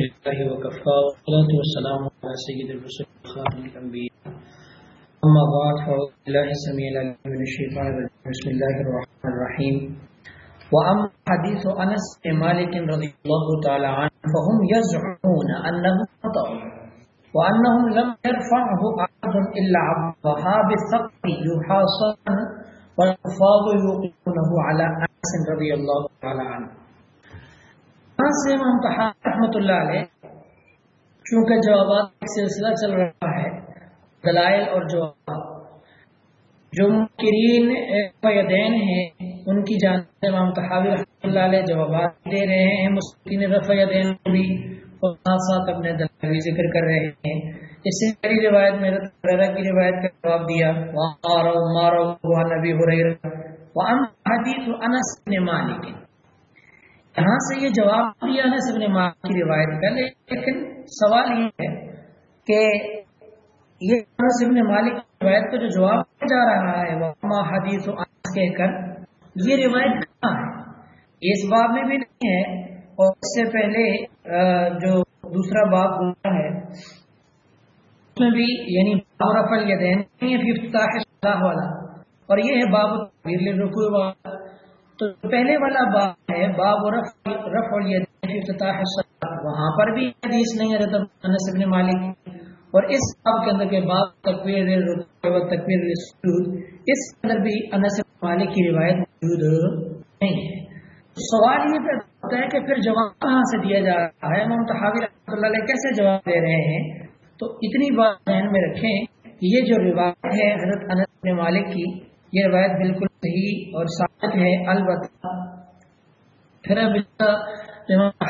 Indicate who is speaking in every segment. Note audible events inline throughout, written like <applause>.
Speaker 1: لله وكفى والصلاة والسلام على سيد الرسل خاتم الأنبياء. أما بعد، فأعوذ بالله السميع العليم من الشيطان الرجيم. بسم الله الرحمن الرحيم. وأما حديث أنس بن مالك رضي الله تعالى عنه، فهم يزعمون أنه خطأ، وأنهم لم يرفعه أحد إلا عبد الوهاب الثقفي يحاصرا والحفاظ يوقفونه على أنس رضي الله تعالى عنه. ہاں، سے امام رحمۃ اللہ علیہ، چونکہ جوابات ایک سلسلہ چل رہا ہے، دلائل اور جواب۔ جو مکرین فیدین ہیں، ان کی جانب امام تحاوی رحمۃ اللہ علیہ جوابات دے رہے ہیں مسکین رفیدین بھی اور ساتھ ساتھ اپنے دلائل بھی ذکر کر رہے ہیں۔ اس سے میری روایت میرے کی روایت کا جواب دیا وہاں مارو وہاں نبی ہو رہی وہاں حدیث انس نے مالک یہاں سے یہ جواب دیا ہے سب نے ماں کی روایت پہلے لیکن سوال یہ ہے کہ یہ سب نے مالک کی روایت کو جو جواب جا رہا ہے وہ حدیث و کہہ کر، یہ روایت کہاں ہے؟ اس باب میں بھی نہیں ہے، اور اس سے پہلے جو دوسرا باب ہوا ہے، اس میں بھی یعنی باب رفل یہ والا، اور یہ ہے باب رکو والا۔ تو پہلے والا باب ہے، باب رف وہاں پر بھی حدیث نہیں ہے ابن مالک۔ اور اس باب کے اندر کے باب تکبیر تکبیر اس کے اندر بھی انس ابن مالک کی روایت موجود نہیں ہے۔ سوال یہ پیدا ہوتا ہے کہ پھر جواب کہاں سے دیا جا رہا ہے؟ امام محمد رحمۃ اللہ علیہ کیسے جواب دے رہے ہیں؟ تو اتنی بات ذہن میں رکھیں کہ یہ جو روایت ہے حضرت انس مالک کی، یہ روایت بالکل صحیح اور ثابت ہے، البتہ پھر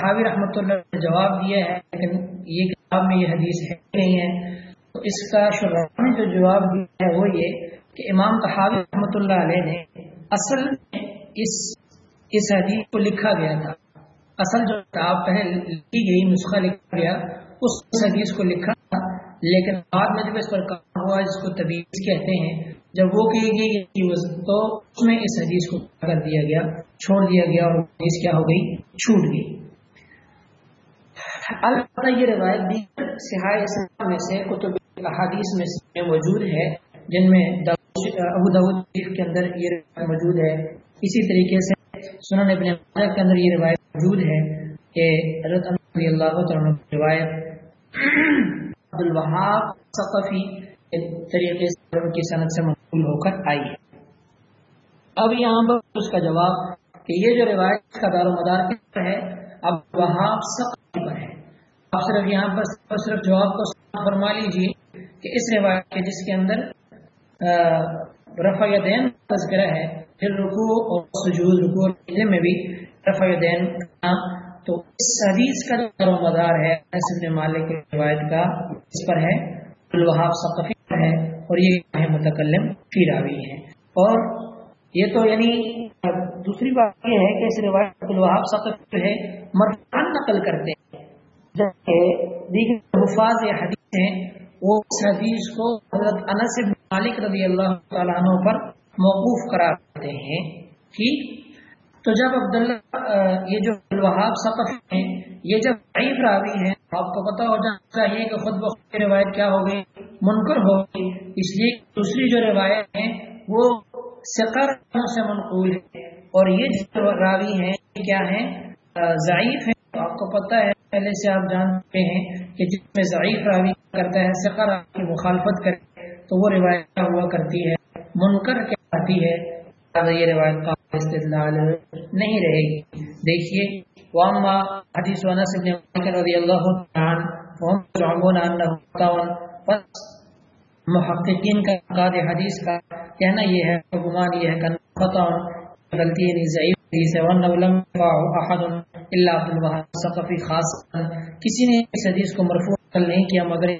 Speaker 1: حاوی رحمۃ اللہ نے جواب دیا ہے لیکن یہ کتاب میں یہ حدیث ہے نہیں ہے۔ تو اس کا شروع نے جو جواب دیا ہے وہ یہ کہ امام تحاوی رحمۃ اللہ علیہ نے اصل میں اس اس حدیث کو لکھا گیا تھا۔ اصل جو کتاب پہلے لکھی گئی، نسخہ لکھا گیا، اس حدیث کو لکھا تھا، لیکن بعد میں جب اس پر کام ہوا جس کو طبیعت کہتے ہیں۔ جب وہ کہی گئی جی، تو اس میں اس حدیث کو کر دیا گیا، چھوڑ دیا گیا اور حدیث کیا ہو گئی؟ چھوٹ گئی۔ البتہ یہ روایت دیگر سہائے اسلام میں سے، کتب احادیث میں سے موجود ہے، جن میں ابو داود کے اندر یہ روایت موجود ہے۔ اسی طریقے سے سنن ابن ماجہ کے اندر یہ روایت موجود ہے کہ حضرت اللہ تعالیٰ روایت عبد الوہاب ثقفی طریقے سے کی صنعت سے مقبول ہو کر آئی ہے۔ اب یہاں پر اس کا جواب کہ یہ جو روایت کا دار و مدار پر ہے، اب وہاب ثقفی پر ہے۔ آپ صرف یہاں پر صرف جواب کو فرما لیجیے کہ اس روایت کے جس کے اندر رفع دین تذکرہ ہے، پھر رکو اور سجود رکو میں بھی رفع دین تو اس حدیث کا جو مدار ہے مالک کی روایت کا اس پر ہے۔ الوہاب ثقفی پر ہے۔ اور یہ متکلم فی راوی ہے۔ اور یہ تو یعنی دوسری بات یہ ہے کہ اس روایت الوہاب ثقفی جو ہے مرفان نقل کرتے ہیں۔ جبکہ دیگر حفاظ یا حدیث ہیں، وہ اس حدیث کو حضرت انس مالک رضی اللہ تعالیٰ عنہ پر موقوف قرار دیتے ہیں ٹھیک تو جب عبداللہ یہ جو الوہاب سقف ہیں، یہ جب ضعیف راوی ہیں آپ کو پتا ہو جانا چاہیے کہ خود بخود کی روایت کیا ہوگی؟ منکر ہوگی۔ اس لیے دوسری جو روایت ہیں، وہ سقر سے منقول ہے اور یہ جو راوی ہیں کیا ہیں؟ ضعیف ہیں۔ آپ کو پتا ہے، پہلے سے آپ جانتے ہیں کہ جس میں ضعیف راوی کرتا ہے سقر کی مخالفت کرے، تو وہ روایت ہوا کرتی ہے؟ منکر کیا آتی ہے؟ یہ روایت کا استدلال نہیں رہے گی۔ دیکھیے واما حديث انس بن مالك رضي الله عنه عنہ يزعمون انه بس محققین کا قاد حدیث کا کہنا یہ ہے، گمان یہ ہے کہ خطا غلطی نہیں ضعیف حدیث ہے وانه لم يقع احد الا عبد الوهاب ثقفی خاص کسی نے اس حدیث کو مرفوع نہیں کیا، مگر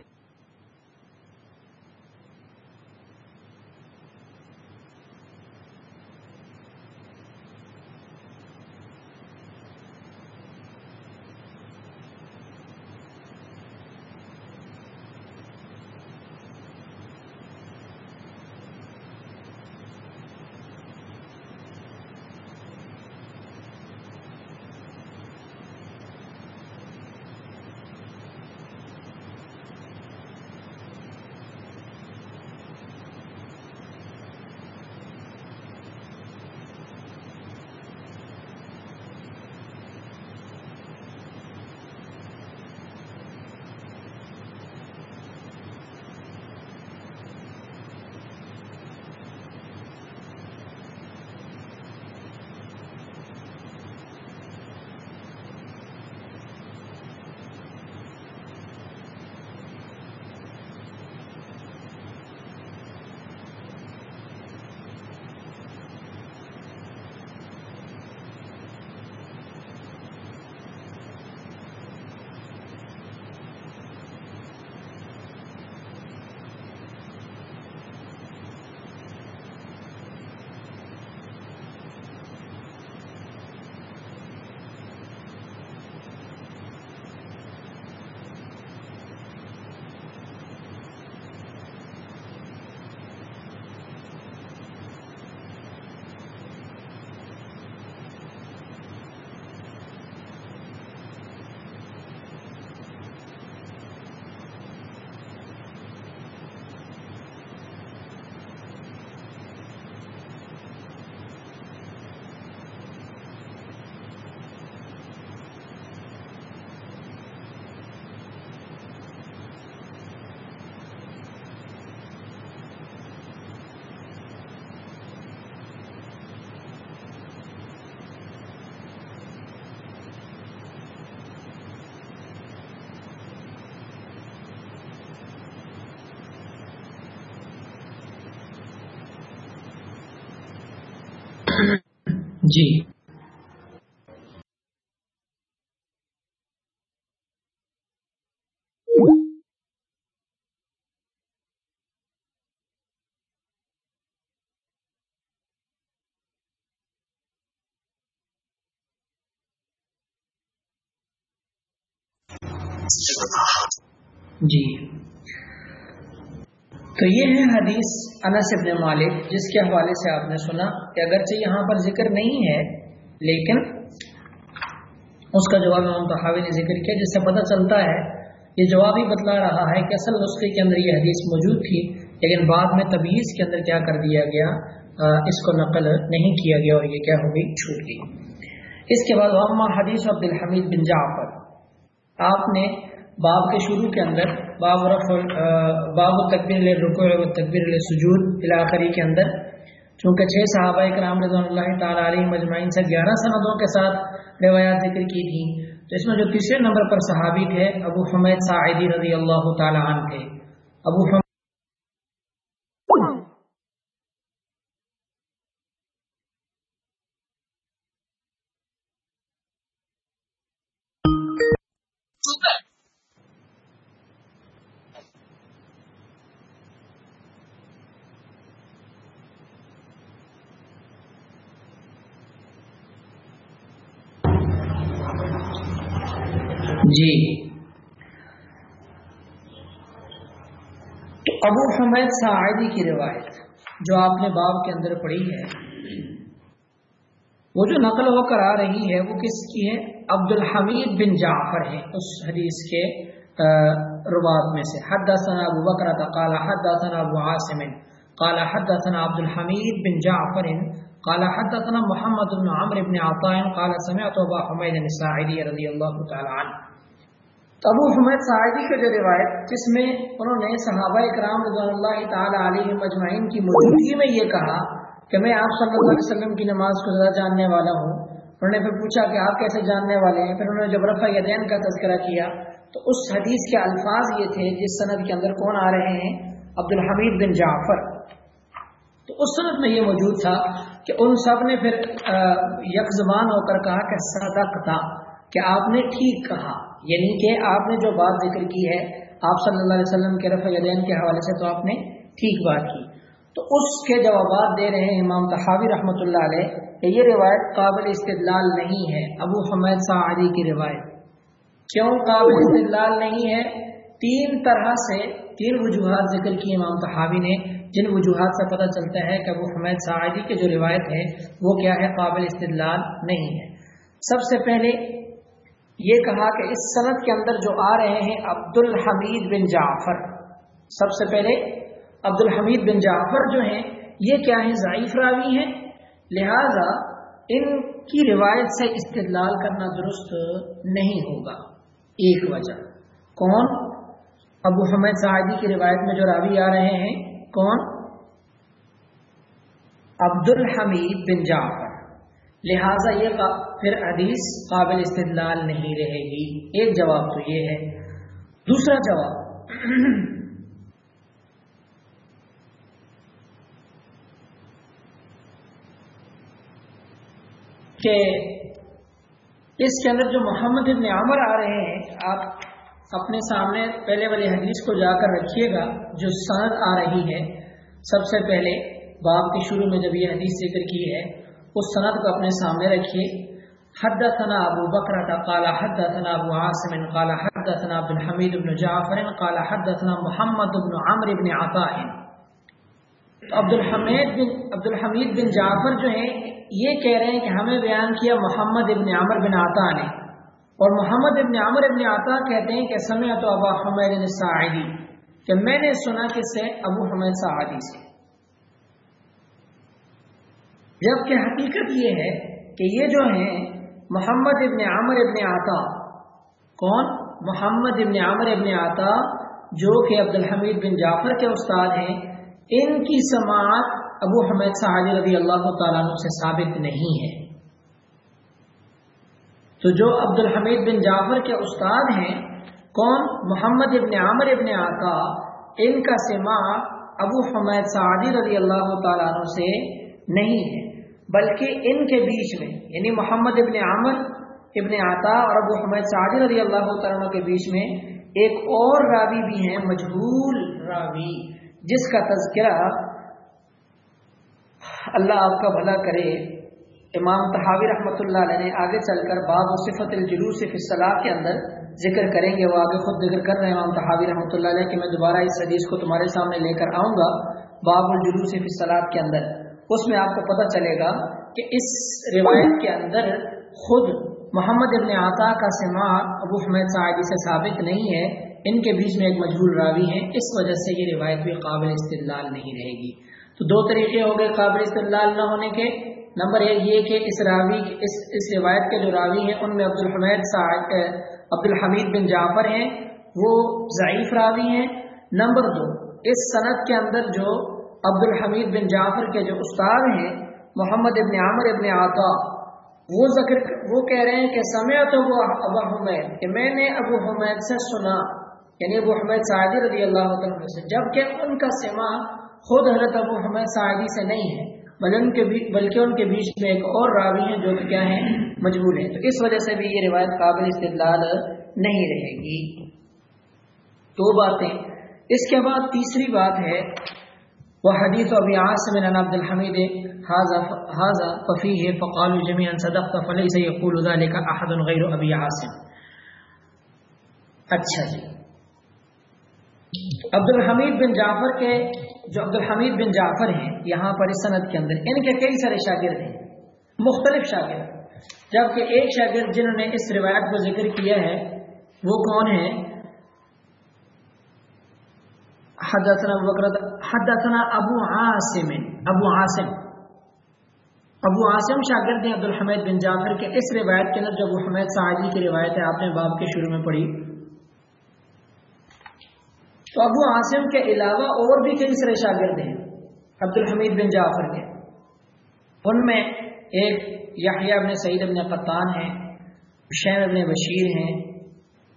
Speaker 1: جی۔ جی۔ تو یہ ہے حدیث انس ابن مالک، جس کے حوالے سے آپ نے سنا کہ اگرچہ یہاں پر ذکر نہیں ہے، لیکن اس کا جواب امام تحاوی نے ذکر کیا، جس سے پتہ چلتا ہے، یہ جواب ہی بتلا رہا ہے کہ اصل نسخے کے اندر یہ حدیث موجود تھی، لیکن بعد میں تبیز کے اندر کیا کر دیا گیا اس کو نقل نہیں کیا گیا اور یہ کیا ہو گئی، چھوٹ گئی۔ اس کے بعد حدیث عبد الحمید بن جعفر۔ آپ نے باب کے شروع کے اندر باب رف باب تقبیر رکو و تقبیر سجود الاخری کے اندر۔ چونکہ چھ صحابہ کرام رضوان اللہ تعالیٰ علیہ مجمعین سے گیارہ سندوں کے ساتھ روایات ذکر کی تھیں، تو اس میں جو تیسرے نمبر پر صحابی تھے، ابو حمید ساعدی رضی اللہ تعالیٰ عنہ تھے۔ ابو حمید سعیدی کی روایت جو آپ نے باب کے اندر پڑھی ہے، وہ جو نقل ہو کر آ رہی ہے، وہ کس کی ہے؟ عبد الحمید بن جعفر ہے، اس حدیث کے رباب میں سے۔ حد ثنا ابو بکر قال حد ثنا ابو عاصم، قال حد ثنا عبد الحمید بن جعفر، قال، حدثنا محمد بن عمرو بن عطاء، قال، سمعت ابا حمید الساعدی رضی اللہ تعالی عنہ۔ ابو حمید سعیدی کا جو روایت جس میں انہوں نے صحابہ اکرام رضوان اللہ تعالی علیہ مجمعین کی موجودگی میں یہ کہا کہ میں آپ صلی اللہ علیہ وسلم کی نماز کو زیادہ جاننے والا ہوں۔ انہوں نے پھر پوچھا کہ آپ کیسے جاننے والے ہیں؟ پھر انہوں نے جب رفع یدین کا تذکرہ کیا تو اس حدیث کے الفاظ یہ تھے جس صنعت کے اندر کون آ رہے ہیں؟ عبد الحمید بن جعفر۔ تو اس صنعت میں یہ موجود تھا کہ ان سب نے پھر یک زبان ہو کر کہا کہ صدق تھا کہ آپ نے ٹھیک کہا۔ یعنی کہ آپ نے جو بات ذکر کی ہے، آپ صلی اللہ علیہ وسلم کے رفع یدین کے حوالے سے تو آپ نے ٹھیک بات کی۔ تو اس کے جوابات دے رہے ہیں امام تحاوی رحمۃ اللہ علیہ کہ یہ روایت قابل استدلال نہیں ہے۔ ابو حمید سعدی کی روایت۔ کیوں قابل استدلال نہیں ہے؟ تین طرح سے تین وجوہات ذکر کی امام تحاوی نے، جن وجوہات سے پتہ چلتا ہے کہ ابو حمید سعدی کی جو روایت ہے، وہ کیا ہے؟ قابل استدلال نہیں ہے۔ سب سے پہلے یہ کہا کہ اس صنعت کے اندر جو آ رہے ہیں عبد الحمید بن جعفر۔ سب سے پہلے عبد الحمید بن جعفر جو ہیں، یہ کیا ہیں؟ ضعیف راوی ہیں۔ لہذا ان کی روایت سے استدلال کرنا درست نہیں ہوگا۔ ایک وجہ، کون؟ ابو حمید سعیدی کی روایت میں جو راوی آ رہے ہیں، کون؟ عبد الحمید بن جعفر۔ لہٰذا یہ پھر حدیث قابل استدلال نہیں رہے گی۔ ایک جواب تو یہ ہے۔ دوسرا جواب۔ <clears throat> کہ اس کے اندر جو محمد ابن عمر آ رہے ہیں، آپ اپنے سامنے پہلے والی حدیث کو جا کر رکھیے گا، جو سند آ رہی ہے۔ سب سے پہلے باپ کے شروع میں جب یہ حدیث ذکر کی ہے اس صنعت کو اپنے سامنے رکھیے۔ حد ثنا ابو بکر قال حد ثنا ابو عاصم، قال حد ثنا بن حمید بن جعفر، قال حد ثنا محمد بن عمر بن عطاء۔ عبد الحمید بن، عبد الحمید بن جعفر جو ہیں، یہ کہہ رہے ہیں کہ ہمیں بیان کیا محمد ابن عمر بن عطا نے۔ اور محمد ابن عمر ابن عطا کہتے ہیں کہ سمعت ابا حمید سعیدی کہ میں نے سنا کس سے ابو حمید سعیدی سے۔ جبکہ حقیقت یہ ہے کہ یہ جو ہیں، محمد ابن عامر ابن آتا کون؟ محمد ابن عامر ابن آتا جو کہ عبد الحمید بن جعفر کے استاد ہیں، ان کی سماعت ابو حمید صاحب رضی اللہ تعالیٰ سے ثابت نہیں ہے۔ تو جو عبد الحمید بن جعفر کے استاد ہیں، کون؟ محمد ابن عامر ابن آتا ان کا سماع ابو حمید سعدی رضی اللہ تعالیٰ عنہ سے نہیں ہے۔ بلکہ ان کے بیچ میں یعنی محمد ابن عامر، ابن عطا اور ابو حمید سعدی رضی اللہ تعالیٰ کے بیچ میں ایک اور راوی بھی ہیں مجبول راوی، جس کا تذکرہ اللہ آپ کا بھلا کرے۔ امام تحاوی رحمۃ اللہ علیہ نے آگے چل کر باب و صفت الجلوس فی الصلاح کے اندر ذکر کریں گے، وہ آگے خود ذکر کر رہے ہیں۔ امام تحاوی رحمۃ اللہ علیہ کہ میں دوبارہ اس حدیث کو تمہارے سامنے لے کر آؤں گا، باب الجلوس فی الصلاح کے اندر۔ اس میں آپ کو پتہ چلے گا کہ اس روایت کے اندر خود محمد ابن عطا کا سما ابو حمید سعیدی سے ثابت نہیں ہے۔ ان کے بیچ میں ایک مجبور راوی ہیں۔ اس وجہ سے یہ روایت بھی قابل استدلال نہیں رہے گی۔ تو دو طریقے ہو گئے قابل استدلال نہ ہونے کے۔ نمبر ایک یہ کہ اس راوی، اس اس روایت کے جو راوی ہیں، ان میں عبد الحمید عبد الحمید بن جعفر ہیں۔ وہ ضعیف راوی ہیں۔ نمبر دو، اس صنعت کے اندر جو عبد الحمید بن جعفر کے جو استاد ہیں، محمد ابن عامر ابن عطا، وہ ذکر وہ کہہ رہے ہیں کہ سمے تو وہ ابو حمید، کہ میں نے ابو حمید سے سنا یعنی ابو حمید سعدی رضی اللہ عنہ سے، جبکہ ان کا سما خود حضرت ابو حمید سعدی سے نہیں ہے بلکہ ان کے بیچ میں ایک اور راوی ہیں جو کہ کیا ہیں، مجبور ہیں۔ تو اس وجہ سے بھی یہ روایت قابل استدلال نہیں رہے گی۔ دو باتیں۔ اس کے بعد تیسری بات ہے وہ حدیث ابھی عاصم عبد الحمید حاضہ ففی ہے فقال جمیع صدق فلی سے یقول ذلك احد غیر ابی عاصم. اچھا جی۔ عبد الحمید بن جعفر کے، جو عبد الحمید بن جعفر ہیں، یہاں پر اس صنعت کے اندر یعنی ان کے کئی سارے شاگرد ہیں، مختلف شاگرد، جبکہ ایک شاگرد جنہوں نے اس روایت کو ذکر کیا ہے، وہ کون ہے حدثنا حدثنا ابو عاصم ابو عاصم ابو عاصم شاگرد ہیں عبد الحمید بن جعفر کے۔ اس روایت کے اندر جو ابو حمید سعادی کی روایت ہے، آپ نے باب کے شروع میں پڑھی۔ تو ابو عاصم کے علاوہ اور بھی کئی سارے شاگرد ہیں عبد الحمید بن جعفر کے۔ ان میں ایک یحییٰ ابن سعید ابن قطان ہیں شین ابن بشیر ہیں،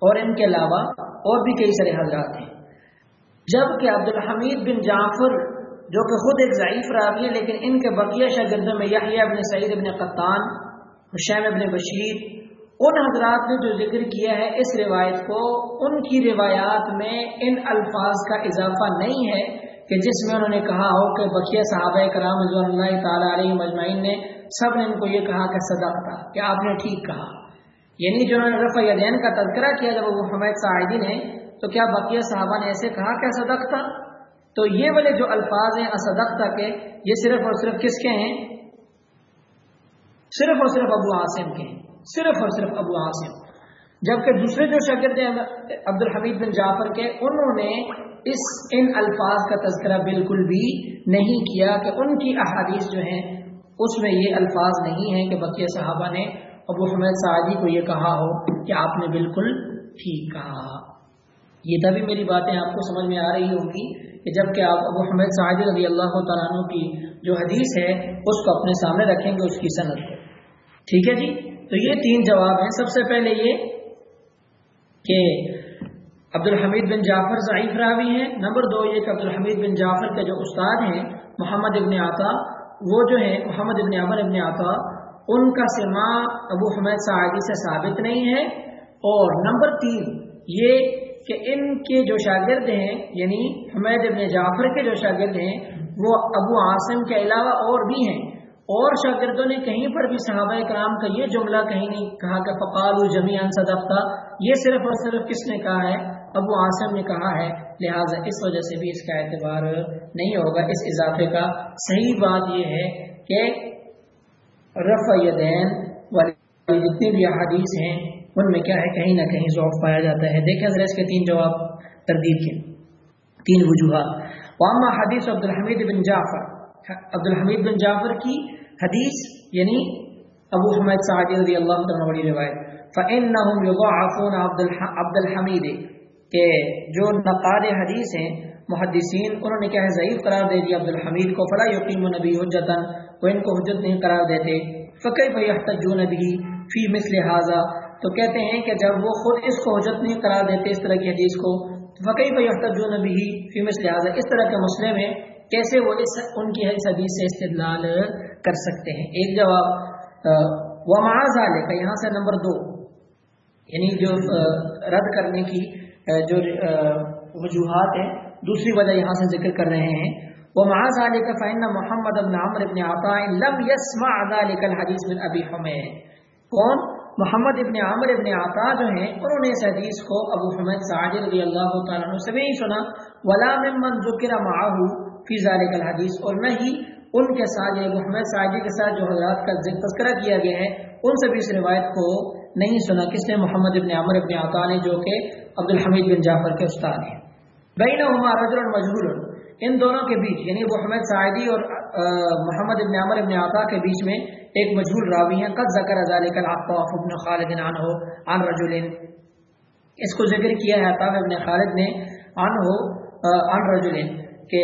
Speaker 1: اور ان کے علاوہ اور بھی کئی سارے حضرات ہیں۔ جبکہ عبد الحمید بن جعفر، جو کہ خود ایک ضعیف راوی ہے، لیکن ان کے بقیہ شاگردوں میں یحییٰ ابن سعید ابن قطان، حشیم ابن بشیر، ان حضرات نے جو ذکر کیا ہے اس روایت کو، ان کی روایات میں ان الفاظ کا اضافہ نہیں ہے کہ جس میں انہوں نے کہا ہو کہ بقیہ صحابہ کرام رضوان اللہ تعالیٰ علیہ مجمعین نے سب نے ان کو یہ کہا کہ صدق تھا کہ آپ نے ٹھیک کہا۔ یعنی جو انہوں نے رفع یدین کا تذکرہ کیا، جب وہ حمید صاحدی نے تو کیا بقیہ صحابہ نے ایسے کہا کہ صدق تو یہ والے جو الفاظ ہیں اصدق تھا کہ یہ صرف اور صرف کس کے ہیں؟ صرف اور صرف ابو عاصم کے ہیں۔ صرف اور صرف ابو عاصم۔ جبکہ دوسرے جو شاگرد ہیں عبد الحمید بن جعفر کے، انہوں نے اس، ان الفاظ کا تذکرہ بالکل بھی نہیں کیا کہ ان کی احادیث جو ہیں، اس میں یہ الفاظ نہیں ہیں کہ بقیہ صحابہ نے ابو حمید سعدی کو یہ کہا ہو کہ آپ نے بالکل ٹھیک کہا۔ یہ تبھی میری باتیں آپ کو سمجھ میں آ رہی ہوگی کہ جبکہ آپ ابو حمید سعدی رضی اللہ تعالیٰ عنہ کی جو حدیث ہے، اس کو اپنے سامنے رکھیں گے، اس کی صنعت ٹھیک ہے جی؟ تو یہ تین جواب ہیں۔ سب سے پہلے یہ کہ عبد الحمید بن جعفر ضعیف راوی ہیں۔ نمبر دو، یہ کہ عبد الحمید بن جعفر کے جو استاد ہیں، محمد ابن عطا، وہ جو ہیں، محمد ابن عمر ابن عطا، ان کا سما ابو حمید سعادی سے ثابت نہیں ہے۔ اور نمبر تین، یہ کہ ان کے جو شاگرد ہیں یعنی حمید ابن جعفر کے جو شاگرد ہیں، وہ ابو عاصم کے علاوہ اور بھی ہیں۔ اور شاگردوں نے کہیں پر بھی صحابہ کرام کا یہ جملہ کہیں نہیں کہا کہ فقال جمیان صدقہ یہ صرف اور صرف کس نے کہا ہے؟ ابو عاصم نے کہا ہے۔ لہٰذا اس وجہ سے بھی اس کا اعتبار نہیں ہوگا اس اضافے کا۔ صحیح بات یہ ہے کہ رفع دین والی جتنی بھی احادیث ہیں ان میں کیا ہے؟ کہیں نہ کہیں ذوق پایا جاتا ہے۔ دیکھیں ذرا اس کے تین جواب تردید کے۔ تین وجوہات۔ وامہ حدیث عبد الحمید بن جعفر۔ عبد الحمید بن جعفر کی حدیث یعنی ابو حمید سعدی رضی اللہ عنہ بڑی روایت۔ فَإِنَّهُمْ يُضَعَفُونَ عبد الحمید کہ جو نقاد حدیث ہیں، محدثین، انہوں نے کیا ہے؟ ضعیف قرار دے دیا عبد الحمید کو۔ فلا یقیم نبی حجتا۔ وہ ان کو حجت نہیں قرار دیتے۔ فَكَيْفَ يَحْتَجُونَ بِهِ؟ فِي مِثْلِ هَذَا۔ تو کہتے ہیں کہ جب وہ خود اس کو حجت نہیں قرار دیتے اس طرح کی حدیث کو وقعی فَكَيْفَ يَحْتَجُونَ بِهِ فِي مِثْلِ هَذَا اس طرح کے مسئلے میں کیسے وہ اس ان کی حدیث سے استدلال کر سکتے ہیں؟ ایک جواب وہ معاذ کا یہاں سے نمبر دو یعنی جو رد کرنے کی جو وجوہات ہیں، دوسری وجہ یہاں سے ذکر کر رہے ہیں۔ وہ معاذ کا فائن محمد ابن عمر ابن عطاء لم يسمع ذلك الحديث من ابي حمید۔ کون؟ محمد ابن عامر ابن عطا جو ہیں، انہوں نے اس حدیث کو ابو حمد سعد رضی اللہ تعالیٰ عنہ سے بھی سنا۔ ولا ممن ذکر معه فی ذلك الحدیث اور نہ ہی ان کے ساتھ یعنی ابو حمد سعدی کے ساتھ جو حضرات کا ذکر، تذکرہ کیا گیا ہے، ان سے بھی اس روایت کو نہیں سنا۔ کس نے؟ محمد ابن عامر ابن عطا نے، جو کہ عبد الحمید بن جعفر کے استاد ہیں۔ بینہما رجل مجهول۔ ان دونوں کے بیچ یعنی ابو حمد سعیدی اور محمد ابن عمر ابن عطا کے بیچ میں ایک مجھول راوی ہیں، قد ذکر ذالک العطاف ابن خالد عنہ، عن رجل. اس کو ذکر کیا ہے عطاف ابن خالد نے عنہ عن رجل، کہ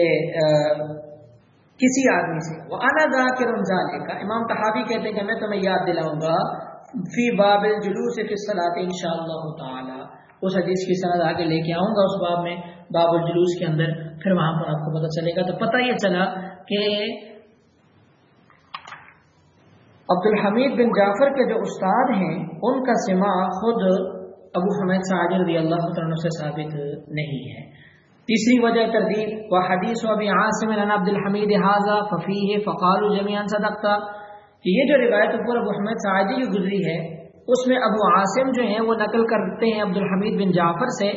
Speaker 1: کسی آدمی سے. وہ انا ذاکر ذالک امام تحاوی کہتے ہیں کہ میں تمہیں یاد دلاؤں گا، فی باب الجلوس فی الصلاۃ انشاءاللہ تعالی. اس حدیث کی سند آگے لے کے آؤں گا، اس باب میں، باب الجلوس کے اندر. پھر وہاں پر آپ کو پتہ چلے گا. تو پتہ یہ چلا کہ عبد الحمید بن جعفر کے جو استاد ہیں، ان کا سما خود ابو حمید سعد رضی اللہ عنہ سے ثابت نہیں ہے۔ تیسری وجہ تردید و حدیث و ابی عاصم عن عبد الحمید حاضہ ففیہ فقال جمیعا صدقتا۔ کہ یہ جو روایت اوپر ابو حمید سعدی کی گزری ہے، اس میں ابو عاصم جو ہیں، وہ نقل کرتے ہیں عبد الحمید بن جعفر سے۔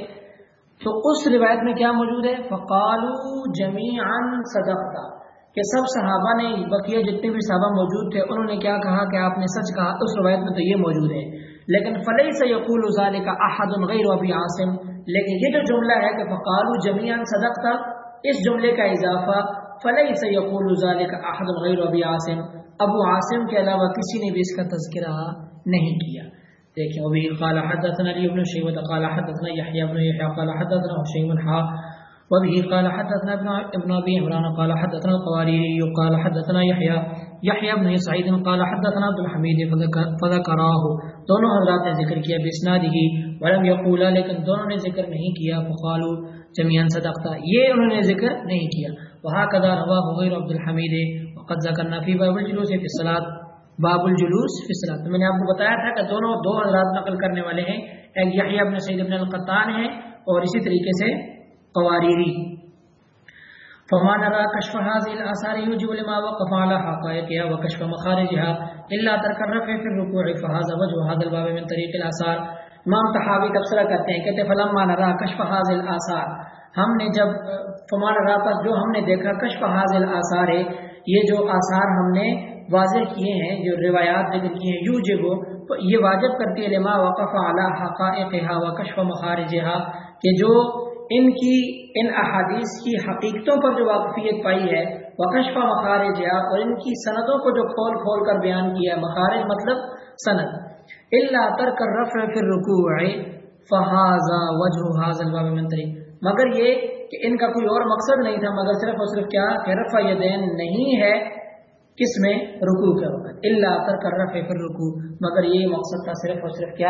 Speaker 1: تو اس روایت میں کیا موجود ہے؟ فقالو جمیعا صدقتا۔ کہ سب صحابہ نے بقیہ جتنے بھی صحابہ موجود تھے، انہوں نے کیا کہا کہ آپ نے سچ کہا، اس روایت میں تو یہ موجود ہے۔ لیکن فلح سے یقول ازال کا احد الغیر ابی عاصم۔ لیکن یہ جو جملہ ہے کہ فقال جمیان صدق تھا اس جملے کا اضافہ فلح سے یقول ازال کا احد الغیر ابی عاصم۔ ابو عاصم کے علاوہ کسی نے بھی اس کا تذکرہ نہیں کیا۔ دیکھیں ابھی قال حدثنا علی بن شیبہ، قال حدثنا یحیی بن یحیی، قال حدثنا حسین بن حا۔ وبه قال حدثنا ابن ابن ابي عمران قال حدثنا القواريري قال حدثنا يحيى يحيى بن سعيد قال حدثنا عبد الحميد فذكراه. دونوں حضرات نے ذکر کیا باسناده ولم يقول لیکن دونوں نے ذکر نہیں کیا، فقالوا جميعا صدقتا، یہ انہوں نے ذکر نہیں کیا۔ وهكذا رواه غير عبد الحميد، وقد ذكرنا في باب الجلوس في الصلاه باب الجلوس فی الصلاه میں نے آپ کو بتایا تھا کہ دونوں دو حضرات نقل کرنے والے ہیں، ایک یحیی بن سعید بن القطان ہیں، اور اسی طریقے سے قواریری فما نرى كشف هذه الاثار يوجب لما وقف على حقائقها وكشف مخارجها الا ترك الرفع في الركوع فهذا وجه هذا الباب من طريق الاثار. امام تحاوی تبصرہ کرتے ہیں، کہتے فلما نرى كشف هذه الاثار. ہم نے جب فما نرى پر جو ہم نے دیکھا کشف هذه الاثار ہے، یہ جو آثار ہم نے واضح کیے ہیں، جو روایات ذکر کی ہیں، یوجب یہ واجب کرتی ہے لما وقف على حقائقها وكشف مخارجها کہ جو ان کی ان احادیث کی حقیقتوں پر جو واقفیت پائی ہے وقشفہ مخارج اور ان کی صنعتوں کو جو کھول کھول کر بیان کیا ہے، مخارج مطلب صنعت اللہ تر کر رف پھر رکو فہذا وجہ حاضل منتری مگر یہ کہ ان کا کوئی اور مقصد نہیں تھا، مگر صرف اور صرف کیا کہ رفع یدین نہیں ہے کس میں رکو کے وقت اللہ تر کر رفع پھر رکو مگر یہ مقصد تھا صرف اور صرف کیا؟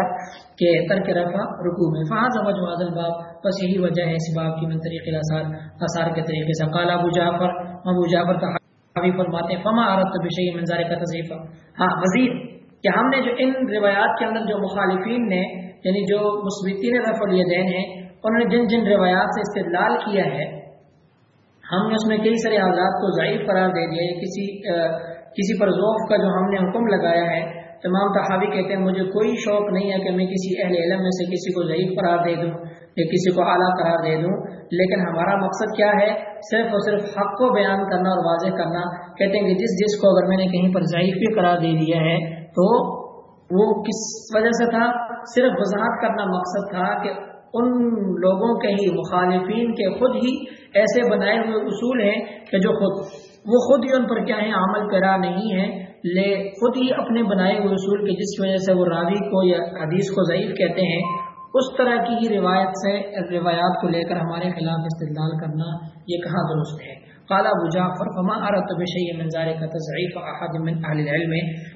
Speaker 1: کہ ترک رفع رکو میں۔ فہذ وجہ حاضل باب بس یہی وجہ ہے اس باب کی من طریق الاثار اثار کے طریقے سے۔ قال ابو جعفر ابو جعفر کا حاوی فرماتے ہیں، فما عرضت بشیء من ذلك تضعیفا۔ ہاں مزید کہ ہم نے جو ان روایات کے اندر جو مخالفین نے یعنی جو مثبتین رفع الیدین ہیں، انہوں نے جن جن روایات سے استدلال کیا ہے ہم نے اس میں کئی سارے آزاد کو ضعیف قرار دے دیا کسی کسی پر ذوف کا جو ہم نے حکم لگایا ہے، تمام تحاوی کہتے ہیں، مجھے کوئی شوق نہیں ہے کہ میں کسی اہل علم میں سے کسی کو ضعیف قرار دے دوں، یا کسی کو اعلیٰ قرار دے دوں۔ لیکن ہمارا مقصد کیا ہے؟ صرف اور صرف حق کو بیان کرنا اور واضح کرنا۔ کہتے ہیں کہ جس جس کو اگر میں نے کہیں پر ضعیف بھی قرار دے دیا ہے، تو وہ کس وجہ سے تھا؟ صرف وضاحت کرنا مقصد تھا کہ ان لوگوں کے ہی، مخالفین کے خود ہی ایسے بنائے ہوئے اصول ہیں کہ جو خود، وہ خود ہی ان پر کیا ہے عمل پیرا نہیں ہے لے خود ہی اپنے بنائے ہوئے اصول کے جس کی وجہ سے وہ راوی کو یا حدیث کو ضعیف کہتے ہیں، اس طرح کی ہی روایت سے، روایات کو لے کر ہمارے خلاف استدلال کرنا یہ کہاں درست ہے؟ قال ابو جعفر، فما اردت بشيء من ذلك تضعيف احد من اهل العلم؟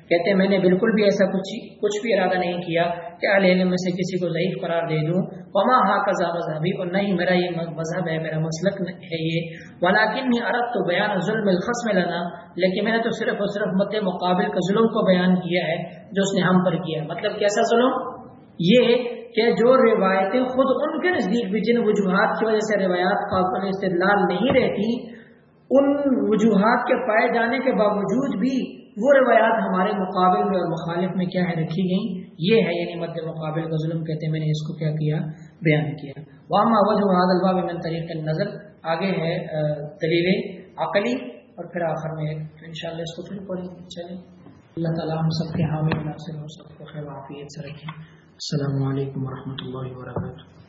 Speaker 1: کہتے ہیں، میں نے بالکل بھی ایسا کچھ کچھ بھی ارادہ نہیں کیا کہ اہل علم میں سے کسی کو ضعیف قرار دے دوں۔ وما هكذا مذهبي اور نہیں، میرا یہ مذہب ہے، میرا مسلک ہے یہ۔ ولكني اردت بیان ظلم الخصم لنا، لیکن میں نے تو صرف اور صرف مت مقابل کا ظلم کو بیان کیا ہے، جو اس نے ہم پر کیا مطلب کیسا ظلم؟ یہ کہ جو روایتیں خود ان کے نزدیک بھی، جن وجوہات کی وجہ سے روایات قابل استدلال نہیں رہتی ان وجوہات کے پائے جانے کے باوجود بھی وہ روایات ہمارے مقابل میں اور مخالف میں کیا ہے رکھی گئیں؟ یہ ہے یعنی مد مقابل کا ظلم کہتے ہیں، میں نے اس کو کیا کیا؟ بیان کیا۔ وہاں وجہ الباب من طریق نظر آگے ہے دلیل عقلی اور پھر آخر میں ان شاء اللہ اس کو پھر پڑھیں چلیں۔ اللہ تعالیٰ ہم سب کے حامی ناصر ہو سب کو خیر عافیت سے رکھیں۔ السلام علیکم ورحمۃ اللہ وبرکاتہ۔